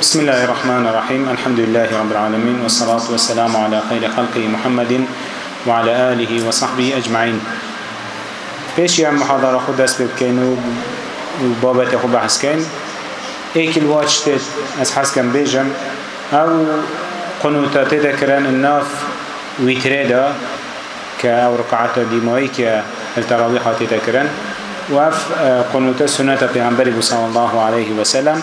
بسم الله الرحمن الرحيم الحمد لله رب العالمين والصلاة والسلام على خير خلقه محمد وعلى آله وصحبه أجمعين پیش یان محاضره خود دست بکن و بابت خود بحث کن ایکل واچ تد از حس کن بیجم او قنوتا تذکرن الناف ویتریدا که او رکعت دیمایی که التراویحات تذکرن وف قنوتا سنت پیغمبر صلی الله علیه وسلم سلم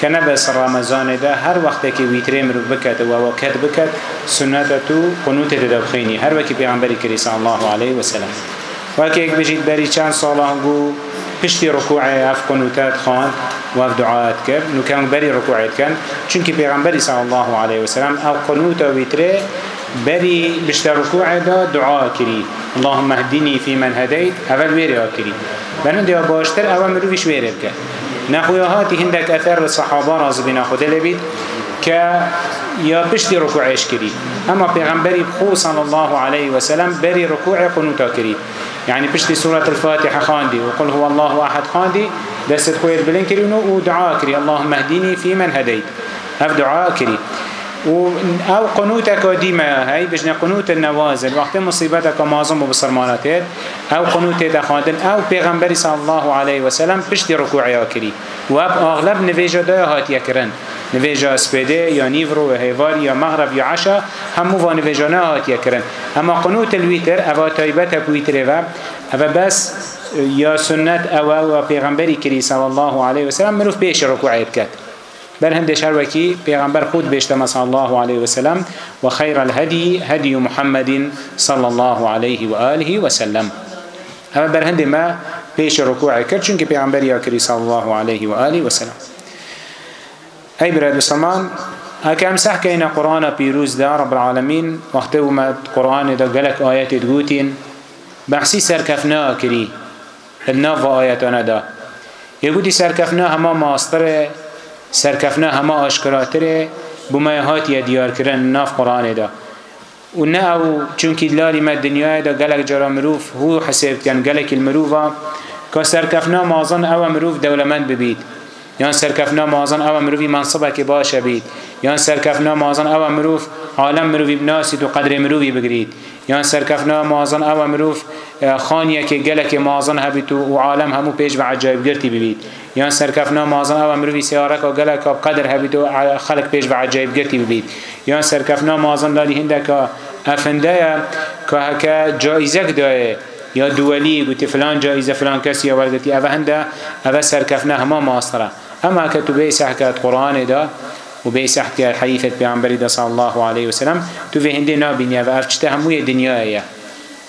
کە نەبەس ڕامەزانێدا هەر وەختێکی ویترێ مرو بکاتەوە و کەت بکات سنەتەت و قنوتێ دەبخینی هەروەکی پێغمبەری کریسا الله عليه وسلم وەکێک بژیت بەری چەند ساڵان بوو پشتی ڕکوعی ئەف قنوتات خوان واف دعات کرد نوکەم بەری ڕکوعیت کەن چونکی پێغمبەری سا الله عليه وسلم ئەو قنوتە ویترێ بري بشتركوع دا دعاء كري اللهم اهدني في من هديت اول ويري كري بنا دي باشتر اول مروي شويري بك نخويا هاتي هندك اثر الصحابه راز بنا خدي لبيت ك يا بشتي ركوعش كري اما پیغمبري خو صلى الله عليه وسلم بري ركوع قنوتا كري يعني بشتي سوره الفاتحه خاندي وقل هو الله احد خاندي دست خوير بلين كري ودعاء كري اللهم اهدني في من هديت هف دعاء كري او قنوتك ديما هاي بجنا قنوت النوازل وقت مصيبتك معظم وبصرماناتك او قنوت دخاندن او پیغمبر صلى الله عليه وسلم پشت ركوعيا كري واب اغلب نويجا دا هاتيا كرن نويجا سبيده يا نيفرو هيوار يا مغرب يا عشا همو وان نويجا نا هاتيا كرن اما قنوت الويتر او تايبتك ويتر و بس يا سنت او و پیغمبري كري صلى الله عليه وسلم مروف بيش ركوعيا بكت بل هندي شروكي پیغمبر خود بيشتما صلى الله عليه وسلم وخير الهدي هدي محمد صلى الله عليه وآله وسلم اما بر هندي ما پیش ركوع کرد چونکه پیغمبر یا کری صلى الله عليه وآله وسلم اي براد مسلمان هكا امسح كاين قرآن بيروز دا رب العالمين وقت ما قرآن دا قلق آيات دقوتين بحثي سركفنا كري النافة آياتنا دا يقولي سركفنا هما ماستره سرکفنا همه آشکراتره بومه هاتیه دیار کرن ناف قرآنه ده و نه او چونکی دلاری ما دنیای دا گلک جرا مروف هو حساب کن گلک المروفا که سرکفنا مازن او مروف دولمند ببید یان سرکفنا مازن او مروفی منصبه که باشه بید یان سەرکەفنا مازن ئەوە مرۆڤ عالم مرۆڤی بناسیت و قدرێ مرۆڤی بگریت یان سەرکەفنا مازن ئەوە مرۆڤ خانیەکێ گەلێکی مازن هەبیت و عالم هەموو پێش بە عجایبگرتی ببیت یان سەرکەفنا مازن ئەوە مرۆڤی سیارەکە و گەلێک قدر هەبیت و خەڵک پێش بە عجایبگرتی ببیت یان سەرکەفنا مازن لای هندەکە ئەفندەیە کە هەکە جایزەک دایە یا دووەلی گوتی فلان جایزە فلان کەسی وەرگتی ئەوە هەندە ئەوە سەرکەفنا هەما ماسترە ئەما کە تو بێ سەحکات قورآانێدا و به سحتیار حریفت پیامبری دست الله علیه و سلم تو به هندی نابینی و افچته هموی دنیایه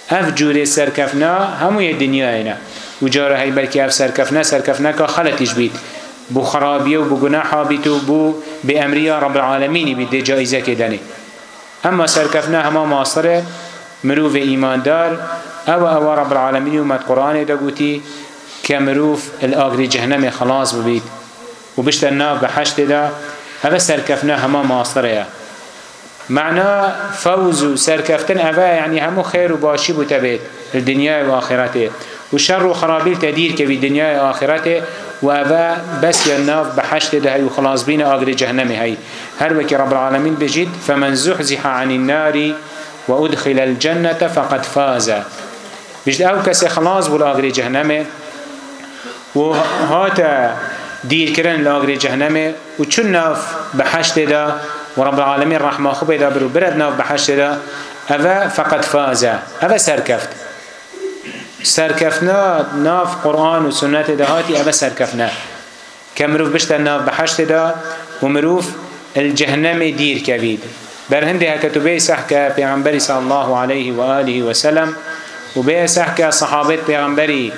اف جور سرکفنا هموی دنیایه و جاره هی بلکه اف سرکفنا سرکفنا که خلطش بید بو خرابیه و بو گناحا بید و بو به امریا رب العالمینی بید جایزه کدنی اما سرکفنا همه معاصره مروف ایماندار او او رب العالمین اومد قرآن دا گوتی که مروف الاغری جهنم خلاص ببید و بشتر ناف به حشت دا هذا سركفنا هما ماصريا معنا فوز سركفتن أبا يعني همو خير وباشي بتبيت الدنيا وآخرته وشر وخرابيل تدير كبي الدنيا وآخرته وأبا بس يناف بحشت ده هاي وخلاص بينا أجر جهنم هاي هل وكي رب العالمين بجد فمن زحزح عن النار وأدخل الجنة فقد فاز بجد أو كسي خلاص بلا أجر جهنم وهاتا دیرکردن لە ئاگری جەهنەمێ و چون ناف بەحەشتێدا و رب العالمین ڕەحما خو پێدا بر و برد ناف بەحەشتێدا ئەوە فقط فازە ئەوە سەرکەفت سەرکەفنا ناف قورآن و سنەتێ داهاتی ئەوە سەرکەفنە کە مرۆڤ بشتە ناف بەحەشتێدا و مرۆڤ الجهنەمێ دیرکەوید برهندي هكتبي سحكا بيغمبري صلى الله عليه وآله وسلم وبي سحكا صحابة بيغمبري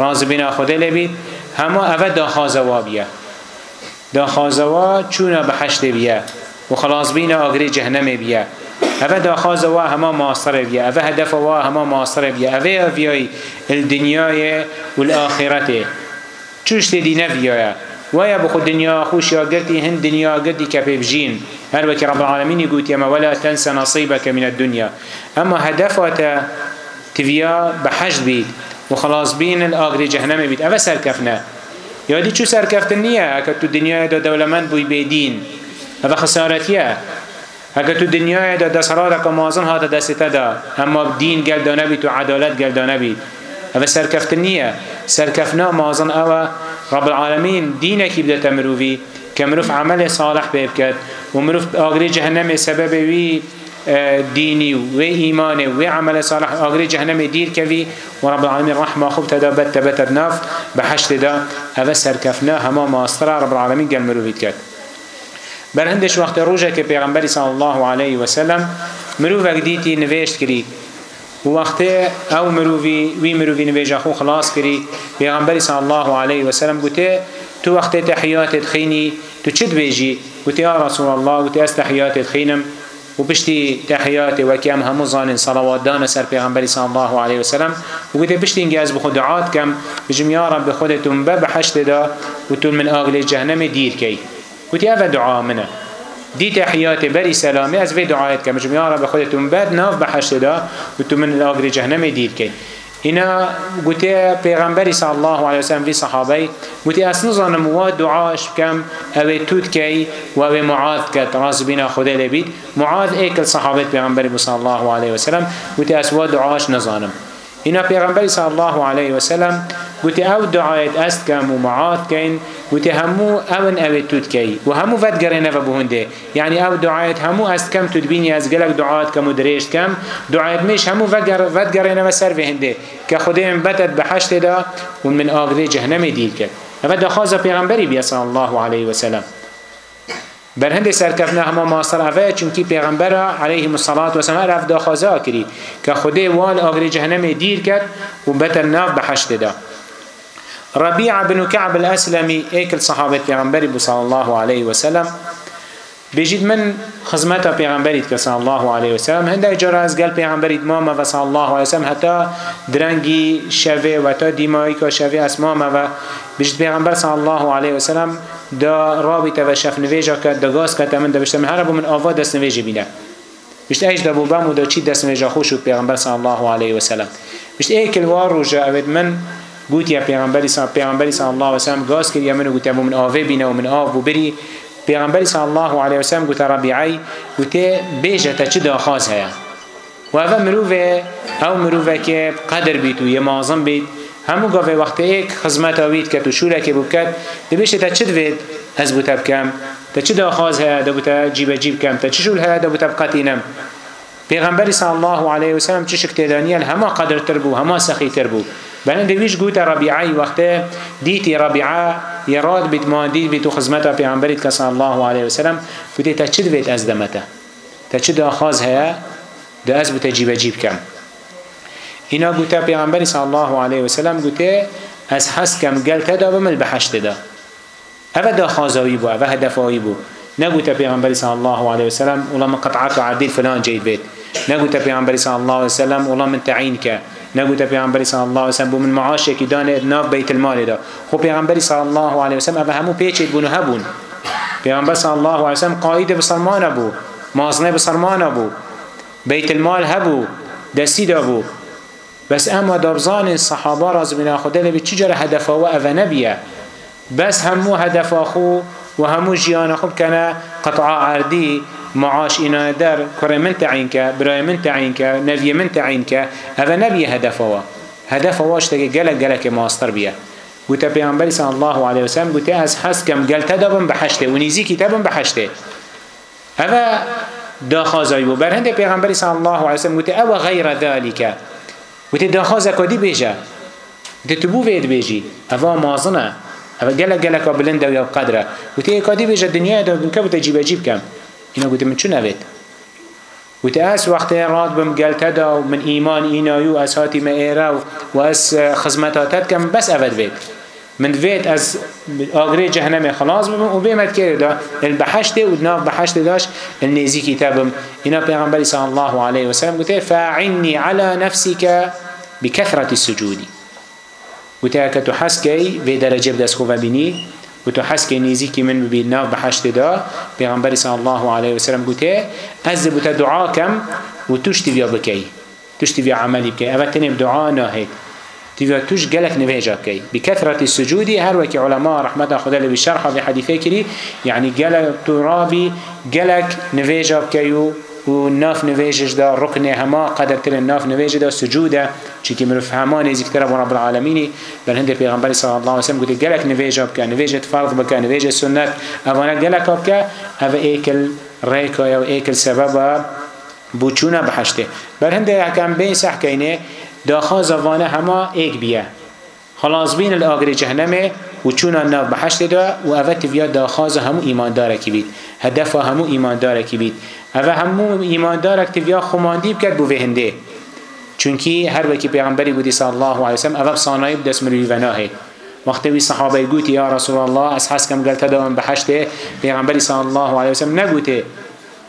راز بنا خده لبيت هەما ئەوە داخوازەوا بیە داخوازەوە چوونە بە حەشتێ بیە و خلاصبینە ئاگری جەهنەمێ بیە ئەوە داخوازەوە هەما ماسرێ بیە ئەوە هەدەفەوە هەما ماسرێ بیە ئەوێ ئەڤیای دنیاە و ئاخرەتێ چوو شتێدی نەڤیایە ويا بخو دنيا خوش يا قرتي هند دنيا قدي كبيبجين هل وكي رب العالمين يقول يما ولا تنسى نصيبك من الدنيا أما هدفة تفيا بحج بيت وخلاص بين الآخر جهنم بيت أبا سركفنا يودي شو سركفت النية أكا تو دنيا دا دولمان بوي بيدين أبا خسارتيا أكا تو دنيا دا دسرات قمازن هذا دستا دا أما دين قل دانا بيت وعدالت قل دانا بيت أبا سركفت النية سركفنا مازن أوا رب العالمين دينك يبدأ تمروفي كمروف عمل صالح بيبكت ومروف آخر جهنم سبب بيه ديني وإيماني وعمل صالح أغري جهنم دير كفي ورب العالمين رحمه خب تدا بت بت بناف بحشت دا أفسر كفنا هما ما أسرع رب العالمين قال مروفيت كات بل هندش وقت روجة كبيغمبري صلى الله عليه وسلم مروفك ديتي نفيشت كري وقت او مروفي وي مروفي نبيجا خو خلاص كري پیغمبر صلى الله عليه وسلم قلت تو وقت تحيات تخيني تو چد بيجي قلت يا رسول الله قلت استحيات تخينم و پشتی تحیات و کم همو زانن صلوات دان سر پیغمبری صلی الله علیه و سلم و گوته پشتی انگاز بخود دعات کم بجم یا رب خودتون به بحشت دا و تون من آگل جهنم دیر کی گوتی اوه دعا منه دي تحياتي بري سلامي از في دعايتك مجمع يا رب خدتم بعد ناف بحشت دا وتمن الاغري جهنم ديلك هنا قوتي پیغمبري صلى الله عليه وسلم في صحابي قوتي اسنظنم و دعاش كم او توت كي و او معاذ كت راس بنا خدي لبيت معاذ ايكل صحابه پیغمبري صلى الله عليه وسلم قوتي اسوا دعاش نظنم هنا پیغمبري صلى الله عليه وسلم گوتی ئەو دعایت ئەست کەم و معات کەین گوتی هەموو ئەون ئەوێت توتکەی و هەموو بەت گەڕێنەوە بهوندێ یعنی ئەو دعایت هەموو ئەست کەم توتبینی ئەس گەلک دعات کەم و درێژ کەم دعایت مش هەموو بەت گەڕێنەوە سەر هندێ کە خودێن بەتت بە حەشتێدا و من ئاگرێ جەهنەمێ دیل کرد ئەوە دەخوازە پێغەمبەری بیەسە الله عليه وسلم برهندي سركفنا هما ماصر أفايا چونكي پیغمبر عليه الصلاة والسلام رفت داخوزا كري كخده وان آغري جهنم دير كد وبتر ناف بحشت دا ربيعة بن كعب الأسلمي ايكل صحابة پیغمبری بو صلى الله عليه وسلم بيجيد من خزمتا پیغمبرید که صلى الله عليه وسلم هنده اجاره از گل پیغمبرید ماما و صلى الله عليه وسلم حتى درنگی شوه و تا دیمایی که شوه از ماما و بيجيد پیغمبر صلى الله عليه وسلم دا رابطه و شف نویجا که دا گاز که تمن دا بشتم هر من آوا دست نویجی بینه بيجيد ایج دا بوبم و دا چی دست نویجا خوش و پیغمبر صلى الله عليه وسلم بيجيد ایکل وار رو جا من قوت يا پیغمبر صلى پیغمبر صلى الله عليه وسلم گاز کرد یمن گوت من آوه بینه و من آو بو بری پیغمبر صلى الله عليه وسلم گوت ربيعي گوت بیجه تا چه داخاز هيا و اوه مروفه او مروفه که قدر بیت و یه معظم بیت همو گاوه وقت ایک خزمت آوید کت و شوره که بکت دبیشه تا چه دوید هز بوتا بکم تا چه داخاز هيا دبوتا جیب جیب کم تا چه شول هيا دبوتا بقتینم پیغمبر صلی الله علیه و سلم چه شکتدانیان همه قدر تر بو همه سخی تر بو بلن دویش گوت ربیعی وقته دیتی ربیعه یراد بیت ماندید بیت و خزمتا پیانبرید کسان الله علیه وسلم گوتی تا چد بیت از دمتا تا چد آخاز هیا دا از بوتا جیب جیب کم اینا گوتا پیانبری صلی الله علیه وسلم گوته از حس کم گل تدا بمل بحشت دا اوه دا خازاوی بو اوه هدفاوی بو نقول پیامبری صلی الله علیه و سلم ولا من قطعت عدید فلان جید بیت نقول پیامبری صلی الله علیه و سلم ولا من تعین که نگوته پیامبری صلی الله علیه و سلم بو من معاشه کی دانه ناف بیت المال دا خب پیامبری صلی الله علیه و سلم اوه همو پیچید بونو هبون پیامبر صلی الله علیه و سلم قائد بسرمان ابو مازنه بسرمان ابو بیت المال هبو دستی دا بو بس اما دابزان صحابه راز بنا خدا لبی چجر هدفه و اوه نبیه بس همو هدفه خو و همو جیان خو کنه قطعه عردی معاش اینا در کره من تعیین که برای من تعیین که نوی من تعیین که اوه نبیه هدف هوا هدف هواش تگه گلک گلک ماستر بیه گوته پیامبری صلی الله علیه وسلم گوته از حس کم گلته دابم به حشته و نیزی کتابم به حشته اوه داخازایی بو بر هنده پیغمبری صلی الله علیه وسلم گوته اوه غیر ذالک گوته داخازه کدی بیجه گوته تبو وید بیجی اوه مازنه اوه گلک گلک بلنده و قدره گوته کدی بیجه دنیا دا که بوته جیبه جیب کم اینا گوتی من چو نوید گوتی اس وقتی راد بم گلتا دا و من ایمان اینایو از هاتی ما ایره و از خزمتاتت کم بس اول وید من دوید از آگره جهنم خلاص ببم و بیمت کرده دا البحشت و دناف بحشت داش النزی کتابم اینا پیغمبری صلی الله علیه وسلم گوتی فاعنی على نفسك بكثرة السجود وتاك تحسكي في درجة بدس خوفا بني وتو حسك نيزيكي من ببيناو بحشت دا پیغمبر صلى الله عليه وسلم قلت أزبت دعاكم وتشتي بيا بكي تشتي بيا عملي بكي أبا تنم دعانا هيك تبيا توش قلك نبهجا بكي بكثرة السجود هر وكي علماء رحمة خدا اللي بشرحه بحديثة كري يعني قلك ترابي قلك نبهجا بكيو و ناف نوێژش دا ڕکنێ هەما قەدەرترن ناف نوێژدا سجوودە چیکی مرۆڤ هەما نێزیکترە بۆ ڕب العالمینی بەر هەندێک پێغەمبەری صلی الله علیه وسلم گوتی گەلک نوێژە بکە نوێژت فەرض بکە نوێژە سنت ئەوانە گەلک بکە ئەوە ئێکل ڕێکایە و ئێکل سەبەبە بوچوونە بەحشتێ بەر هەندێک ئەکەم بێ سەحکەینێ داخواز ئەوانە هەما ئێک بیە خلاص بین الآگری جهنمه و چون ناف بحشت دا و اوت ویا داخواز همو ایماندارکی بید هدف همو ایماندارکی بید اوه همو ایماندار اکتیویا خماندی بکرد بو وهنده چونکی هر وکی پیغمبری بودی صلی الله علیه وسلم اوه بسانایی بدست مروی وناه وقتی وی صحابه گوتی یا رسول الله از حس کم گلتا دوام بحشته پیغمبری صلی الله علیه وسلم نگوته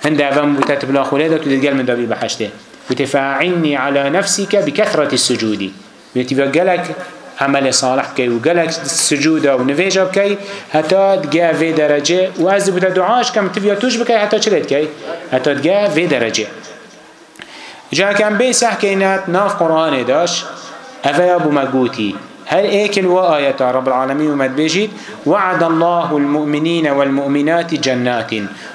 هنده اوه بوته تبلا خوله دا تو دیگل من دابی بحشته وتفاعني على نفسك بكثرة السجود وتبقى لك عمل صالح بكي وقالك سجودة ونفيجة بكي حتى تقع في درجة وازي بدا دعاش كم تبيا توش بكي حتى چلت كي حتى تقع في درجة جا كان بيس حكينات ناف قرآن داش أفيا بمقوتي هل ايكن وآيات رب العالمين ومد بيجيت وعد الله المؤمنين والمؤمنات جنات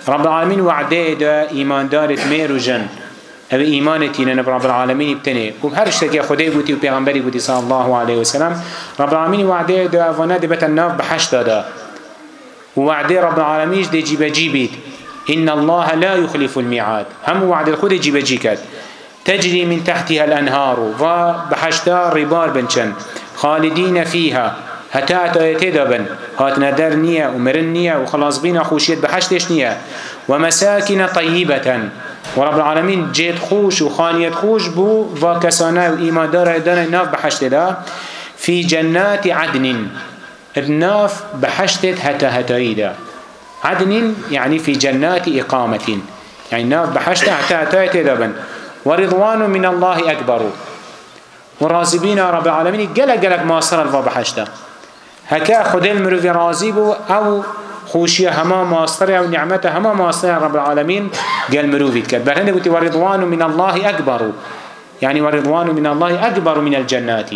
رب العالمين وعده دا إيمان دارت مير جن او ایمانتی نه رب العالمین بتنه کوم هر شتکی خدای بوتی و پیغمبری بوتی صلی الله علیه و سلام رب العالمین وعده ده افانه ده بتن ناف بحشت ده وعده رب العالمینش ده جیب جیبید ان الله لا يخلف الميعاد هم وعد خود جیب جیکت تجري من تحتها الانهار و بحشتا ربار بنچن خالدين فيها هتا تايته دابن هاتنا در نية ومرن نية وخلاص بينا خوشيت بحشتش نية ومساكن طيبة و رب العالمین جید خوش و خانیت خوش بو و کسانه و ایماندار دانه ناف بحشت دا فی جنات عدن ناف بحشتت هتا هتایی دا عدن يعني في جنات إقامة يعني ناف بحشت هتا هتایی تدبن ورضوان من الله أكبر ورازبين رب العالمين قلق قلق ما صار الفا بحشتا هكا خدل مروفي رازيبو أو خوشية هما ماستر أو نعمته هما ماستر رب العالمين قال مروفيت كد بل هندي ورضوان من الله أكبر يعني ورضوان من الله أكبر من الجنات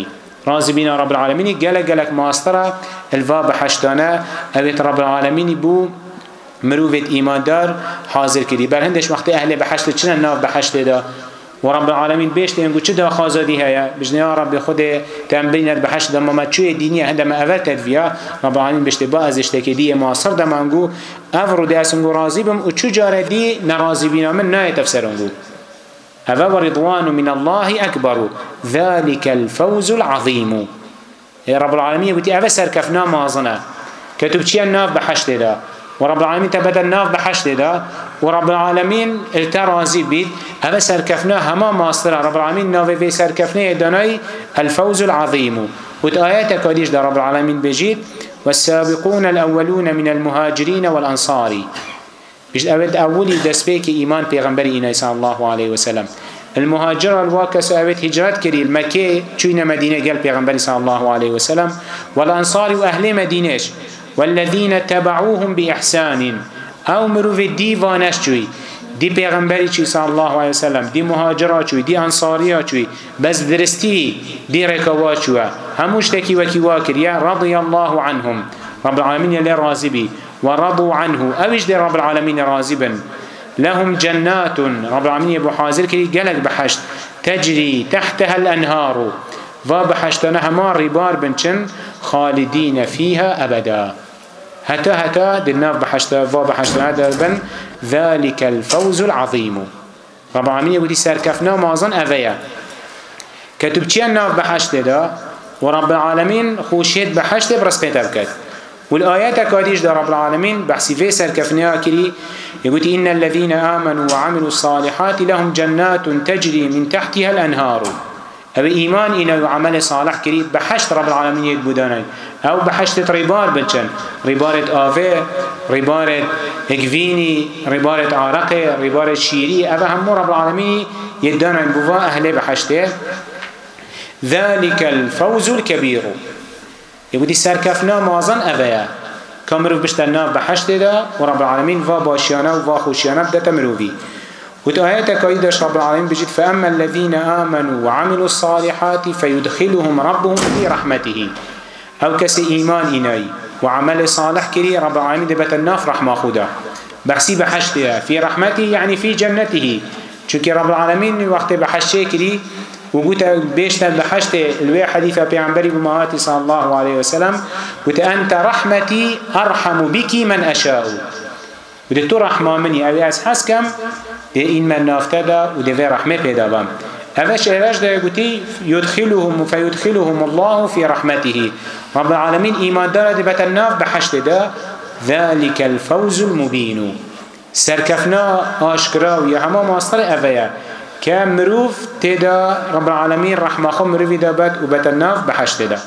رازي بنا رب العالمين قال قالك ماستر الفا بحشتانا أبيت رب العالمين بو مروفيت إيمان دار حاضر كدي بل هندش وقت أهل بحشت چنا ناف بحشت دا ورب العالمين بيشت ينقو چه دخوازه دي هيا بجنيا رب خود تنبينت بحشت دم ما چوه دينية هندم اول تدفيا رب العالمين بيشت با ازشتك دي معاصر دم انقو افرو دي اسنقو راضي بم و چو جاره دي نراضي بنا من ناية تفسر انقو هذا ورضوان من الله أكبر ذلك الفوز العظيم رب العالمين يقول أفسر كفنا مازنا كتب چيان ناف بحشت ده ورب العالمين تبدا الناف بحشت دا ورب العالمين التا راضي بيت هذا سركفنا هما ماستر رب العالمين ناف في سركفنا دناي الفوز العظيم وتآياتك وديش دا رب العالمين بجيت والسابقون الأولون من المهاجرين والأنصار بجد أود أولي دسبيك إيمان پیغمبر إناي صلى الله عليه وسلم المهاجر الواكس أود هجرات كري المكي چوين مدينة قال پیغمبر صلى الله عليه وسلم والأنصار وأهل مدينة والذين تبعوهم بإحسان أو مرو في دي وانشوي دي پیغمبری چی صلی الله علیه وسلم دی مهاجرا چوی دی انصاریا چوی بس درستی دی رکوا چوا هموش تکی وکی واکر یا رضی الله عنهم رب العالمين يلي راضي به ورضوا عنه أوجد رب العالمين راضبا لهم جنات رب العالمين أبو حازر كي قالك بحشت تجري تحتها الأنهار وبحشتنا هما ربار بنشن خالدين فيها أبدا هتا هتا دلناف بحشتا فا بحشتا دربن ذلك الفوز العظيم رب العالمين يقول سركفنا مازن أفيا كتب چيان ناف بحشتا دا ورب العالمين خوشيت بحشتا برس بيتبكت والآيات كاديش دا رب العالمين بحسي في سركفنا كري يقول إن الذين آمنوا وعملوا الصالحات لهم جنات تجري من تحتها الأنهار او ایمان اینا و عمل صالح کری به حشت رب العالمین یک بودانن او به حشت ریبار بچن ریبارت آوه ریبارت اگوینی ریبارت عرقه ریبارت شیری او همو رب العالمین یک دانن بوا اهل به حشته ذلك الفوز الكبير يبدي سركفنا مازن أبيا كمرو بشتنا بحشت دا ورب العالمين فا باشيانا وفا خوشيانا بدأ تمروفي وتآياتك إيدش رب العالمين بجد فأما الذين آمنوا وعملوا الصالحات فيدخلهم ربهم في رحمته أو كسي إيمان إناي وعمل صالح كري رب العالمين دبت الناف رحمة خدا بحسي بحشتها في رحمته يعني في جنته چونكي رب العالمين وقت بحشته كري وقلت بيشتا بحشته الوي حديثة بيعنبري بمهاتي صلى الله عليه وسلم قلت أنت رحمتي أرحم بك من أشاء ودي تو رحمة مني أو أس حسكم دي إن من نافتدا ودي في رحمة پیدا بم أفش إلاش دا يقولي يدخلهم فيدخلهم الله في رحمته رب العالمين إيمان دارد بتناف بحشت دا ذلك الفوز المبين سركفنا أشكرا ويا هما ماستر أفيا كمروف تدا رب العالمين رحمة خم رفدا بت وبتناف بحشت دا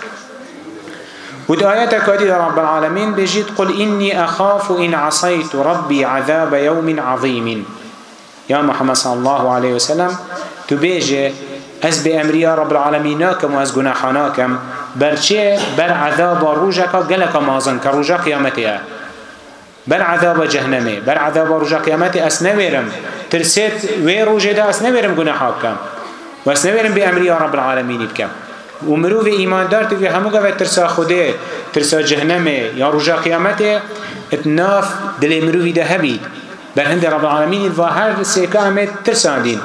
ود آيات كادي رب العالمين بيجيت قل إني أخاف إن عصيت ربي عذاب يوم عظيم يا محمد صلى الله عليه وسلم تبيجي از به امری رب العالمین ناکم و از گناحانا کم بر چه بر عذاب روژه که گلک مازن که روژه قیامته بر عذاب جهنمه بر عذاب روژه قیامته اس نویرم ترسید وی روژه ده اس نویرم گناحا کم و اس نویرم به امری رب العالمین بکم و مروف ایماندار تو همو گوه ترسا خوده ترسا جهنمه یا رجا قیامته اتناف دل مروفی ده هبید بل هند رب العالمين الظاهر سيكا همه ترسا دين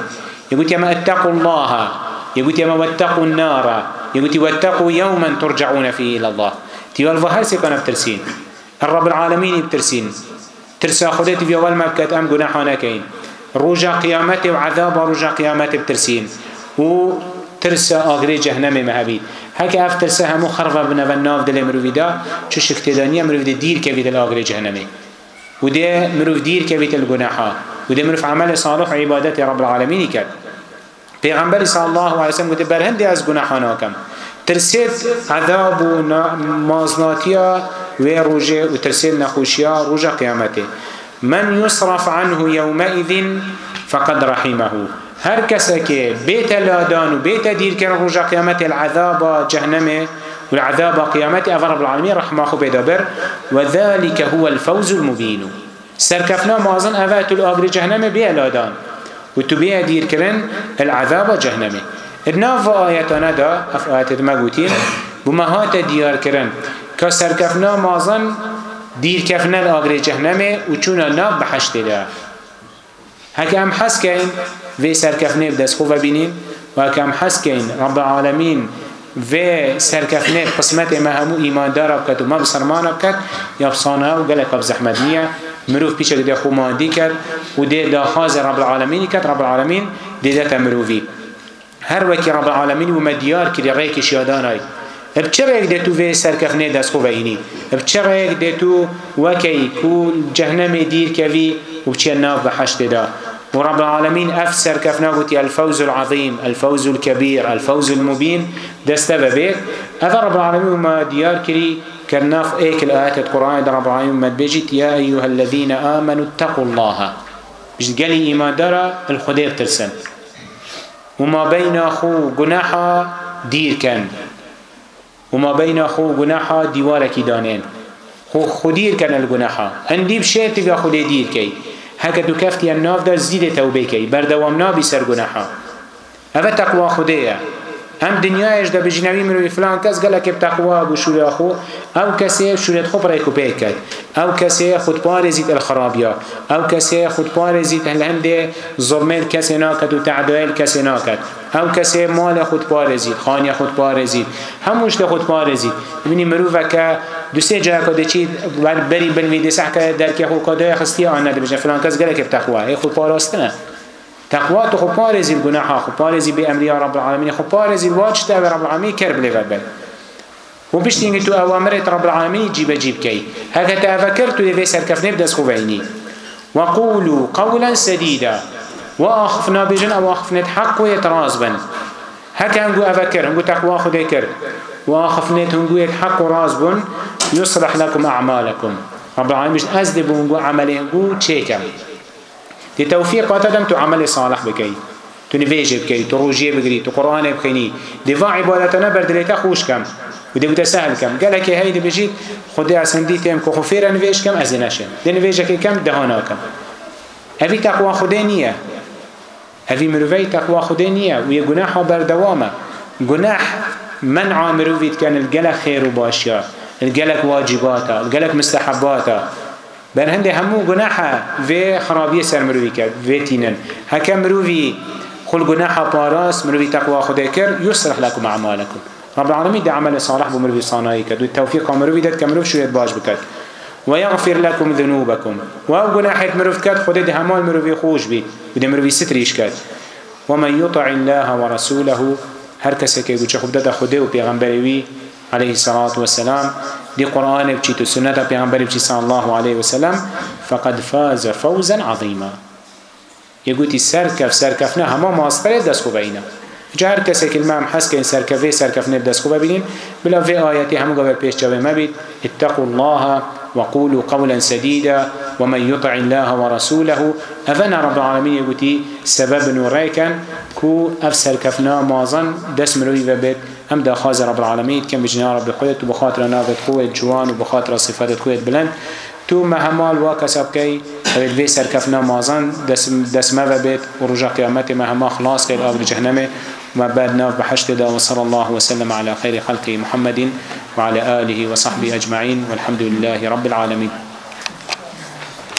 يقول يما اتقوا الله يقول يما واتقوا النار يقول واتقوا يوما ترجعون فيه إلى الله تيوال الظاهر سيكا بترسين الرب العالمين بترسين ترسا خوده تبي اول ما بكت ام گناحانا كين رجا قيامته وعذاب رجا قيامته بترسين و ترس آگری جهنم مهبی هک اف ترس همو خرفه بنو ناف دل مرویدا چو شکتدانی مروید دیر که ویدل آگری جهنمی و ده مروف دیر که ویدل گناحا و ده مروف عمل صالح و عبادت رب العالمینی کرد پیغمبر صلی الله علیه وسلم گفت بر هندی از گناحا ناکم ترسید عذاب و مازناتیا و روژه و ترسید نخوشیا روژه قیامته من يصرف عنه يومئذ فقد رحمه هر کسکه بیت لادان و بیت دیر که روز قیامت العذاب جهنم والعذاب قيامت أفر رب العالمين رحمه خو بيدابر وذلك هو الفوز المبين سركفنا مازن أفات الأغر جهنم بيه لادان وتبيه دير كرن العذاب جهنم ادناف آياتنا دا اف آيات المقوتين بمهات ديار كرن كسركفنا مازن دير كفنا الأغر جهنم وچونا ناب بحشت دا هكا ام حس كاين في سركفنه بدس خوفه بینین و کم حس کین رب العالمین في سركفنه قسمت ما همو ایمان دار بکت و ما بسرمان بکت یا بصانه و گلک بزحمت نیه مروف پیش ده خو مادی کرد و ده داخاز رب العالمین کرد رب العالمین ده ده مروفی هر وکی رب العالمین و مدیار کری ریکش یادان آید بچرێک دێت و وێ سەرکەخنێ دەستخۆڤینی بچڕێک دێت و وەکەی کو جەهنەمێ دیرکەوی و بچێن ناو بە حەشتێدا ورب العالمين أفسر كفنا قلت الفوز العظيم الفوز الكبير الفوز المبين دستبه بيت أفا رب العالمين ما ديار كري كرناف ايك الآيات القرآن رب العالمين ما بيجيت يا أيها الذين آمنوا اتقوا الله بجد قالي إيمان دارا الخدير ترسن وما بين أخو جناحا دير كان وما بين أخو جناحا ديوارك دانين خو خدير كان الجناحا عندي بشيتك خدي دير كي هەکە دوو کەفتیان نافدا زیدێتەوە بکەی بەردەوام نابی سەر گونەحا ئەوە تەقوا خودەیە ئەم دنیاش دە بژنەوی مرۆی فلان کەس گەلەکە تەقوا بوو شورەخۆ ئەو کەسەیە شورێت خۆ ڕێک و پێکرد ئەو کەسەیە خودپارێزیت الخرابیا ئەو کەسەیە خودپارێزیت هەندێ زڵمێر کەسێ ناکەت و تعدایل کەسێ ناکەت ئەو کەسێ مالە خودپارێزیت خانیە خودپارێزیت هەموو شتە خودپارێزیت بینی مرۆڤەکە دو سه جای کده چی بعد بری بن وی دسه که در که خود کده خستی آن نده بشه فلان کس گله که تقوا ای خود پاراستنه تقوا تو خود پارزی گناه خود پارزی به امر رب العالمین خود پارزی واجته رب العالمین کر بلی بل و بشتینگی تو اوامرت رب العالمین جیب جیب کی هکه تفکر تو دی سر کفنه بدس خو بینی وقولوا قولا سديدا واخفنا بجن او اخفنت حق ويتراز بن هكا نقول افكر نقول تقوى خدي كر واخفنت نقول حق وراز بن يصلح لكم أعمالكم رب العالمين أزدبون وعملين وشيكم لتوفيق وتدم تعمل صالح بكي تنفيج بكي تروجي بكري تقرآن بكيني دفاع عبادتنا بردلتا خوش كم وده متسهل كم قال لك هاي دي بجيت خدي عسندي تيم كو خفير نفيج كم أزناشم دي نفيجك كم دهانا كم هفي تقوى خدي نية هفي مروفي تقوى خدي نية ويا جناحه بردوامه جناح منع مروفيت كان الجلا خير وباشيار الجلك واجباتا الجلك مستحباتا بن هندي همو جناحة في خرابية سر مرويك في تينن هكا مروي خل جناحة باراس مروي تقوى خديكر يسرح لكم أعمالكم رب العالمين ده عمل صالح بمروي صنايك دو التوفيق مروي ده كمروي شوية باش بكت ويغفر لكم ذنوبكم وأو جناحة مروي كات خدي ده همال مروي خوش بي وده مروي ستريش كات ومن يطع الله ورسوله هر کسی که گوشه خوب داده خوده و پیغمبری عليه الصلاة والسلام دي قرآن بشيت سنة بيغمبر بشيت صلى الله عليه وسلم فقد فاز فوزا عظيما يقولي سركف سركفنا هما ماستر دست خوبه اینا جا هر کسی که المام حس که سرکفه سرکفنا دست خوبه بینیم بلا في آیتی همو قبل پیش جوه مبید اتقوا الله وقولوا قولا سديدا ومن يطع الله ورسوله أفنى رب العالمين يقولي سبب نوريكا كو أفسر كفنا مازن دس مروي ببيت هم دخاز رب العالمين كم بجنا رب خودت وبخاطر نافت قوة جوان وبخاطر صفات قوة بلند تو مهمال وكسب كي هبت في سركفنا مازن دس دس ما ببيت ورجع قيامته مهما خلاص كي الأرض جهنمه وما بعد ناف بحشت دا وصلى الله وسلم على خير خلقه محمد وعلى آله وصحبه أجمعين والحمد لله رب العالمين